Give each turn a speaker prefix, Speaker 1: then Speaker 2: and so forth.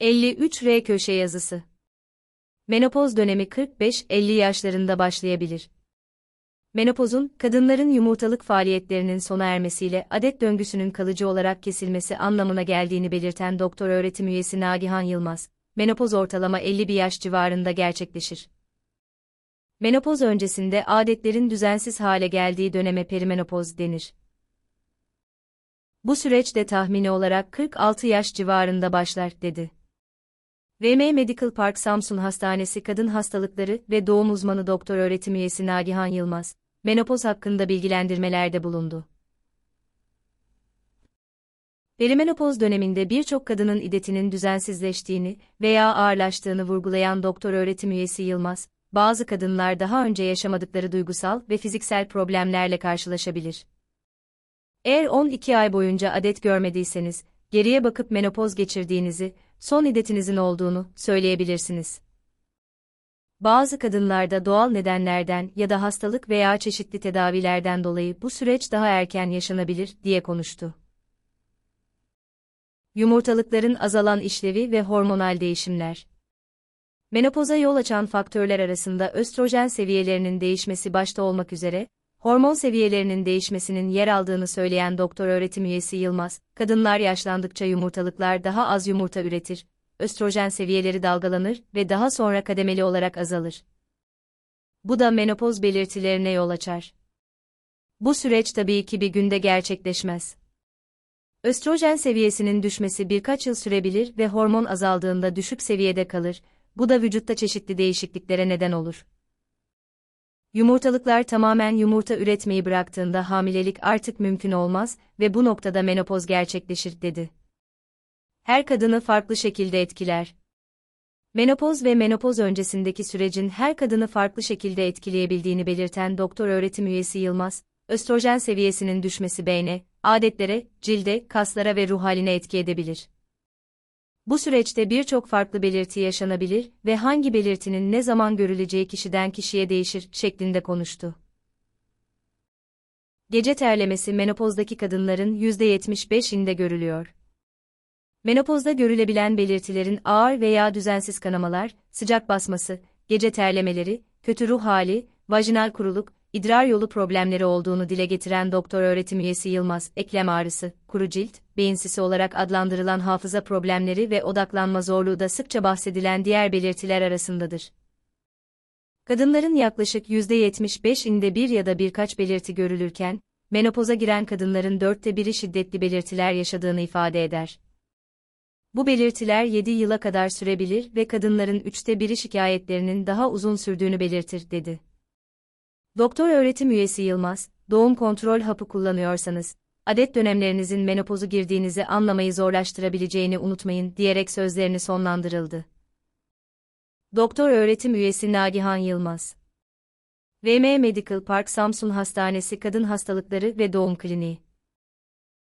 Speaker 1: 53R köşe yazısı. Menopoz dönemi 45-50 yaşlarında başlayabilir. Menopozun, kadınların yumurtalık faaliyetlerinin sona ermesiyle adet döngüsünün kalıcı olarak kesilmesi anlamına geldiğini belirten doktor öğretim üyesi Nagihan Yılmaz, menopoz ortalama 50 bir yaş civarında gerçekleşir. Menopoz öncesinde adetlerin düzensiz hale geldiği döneme perimenopoz denir. Bu süreç de tahmini olarak 46 yaş civarında başlar, dedi. VM Medical Park Samsun Hastanesi Kadın Hastalıkları ve Doğum Uzmanı Doktor Öğretim Üyesi Nagihan Yılmaz, menopoz hakkında bilgilendirmelerde bulundu. Perimenopoz döneminde birçok kadının idetinin düzensizleştiğini veya ağırlaştığını vurgulayan doktor öğretim üyesi Yılmaz, bazı kadınlar daha önce yaşamadıkları duygusal ve fiziksel problemlerle karşılaşabilir. Eğer 12 ay boyunca adet görmediyseniz, geriye bakıp menopoz geçirdiğinizi, son idetinizin olduğunu söyleyebilirsiniz. Bazı kadınlarda doğal nedenlerden ya da hastalık veya çeşitli tedavilerden dolayı bu süreç daha erken yaşanabilir diye konuştu. Yumurtalıkların azalan işlevi ve hormonal değişimler. Menopoza yol açan faktörler arasında östrojen seviyelerinin değişmesi başta olmak üzere, hormon seviyelerinin değişmesinin yer aldığını söyleyen doktor öğretim üyesi Yılmaz, kadınlar yaşlandıkça yumurtalıklar daha az yumurta üretir, östrojen seviyeleri dalgalanır ve daha sonra kademeli olarak azalır. Bu da menopoz belirtilerine yol açar. Bu süreç tabii ki bir günde gerçekleşmez. Östrojen seviyesinin düşmesi birkaç yıl sürebilir ve hormon azaldığında düşük seviyede kalır, bu da vücutta çeşitli değişikliklere neden olur. Yumurtalıklar tamamen yumurta üretmeyi bıraktığında hamilelik artık mümkün olmaz ve bu noktada menopoz gerçekleşir, dedi. Her kadını farklı şekilde etkiler. Menopoz ve menopoz öncesindeki sürecin her kadını farklı şekilde etkileyebildiğini belirten doktor öğretim üyesi Yılmaz, östrojen seviyesinin düşmesi beyne, adetlere, cilde, kaslara ve ruh haline etki edebilir. Bu süreçte birçok farklı belirti yaşanabilir ve hangi belirtinin ne zaman görüleceği kişiden kişiye değişir şeklinde konuştu. Gece terlemesi menopozdaki kadınların %75'inde görülüyor. Menopozda görülebilen belirtilerin ağır veya düzensiz kanamalar, sıcak basması, gece terlemeleri, kötü ruh hali, vajinal kuruluk, idrar yolu problemleri olduğunu dile getiren doktor öğretim üyesi Yılmaz, eklem ağrısı, kuru cilt, beyinsisi olarak adlandırılan hafıza problemleri ve odaklanma zorluğu da sıkça bahsedilen diğer belirtiler arasındadır. Kadınların yaklaşık %75'inde bir ya da birkaç belirti görülürken, menopoza giren kadınların dörtte biri şiddetli belirtiler yaşadığını ifade eder. Bu belirtiler 7 yıla kadar sürebilir ve kadınların üçte biri şikayetlerinin daha uzun sürdüğünü belirtir, dedi. Doktor öğretim üyesi Yılmaz, doğum kontrol hapı kullanıyorsanız, adet dönemlerinizin menopozu girdiğinizi anlamayı zorlaştırabileceğini unutmayın diyerek sözlerini sonlandırıldı. Doktor öğretim üyesi Nagihan Yılmaz VM Medical Park Samsun Hastanesi Kadın Hastalıkları ve Doğum Kliniği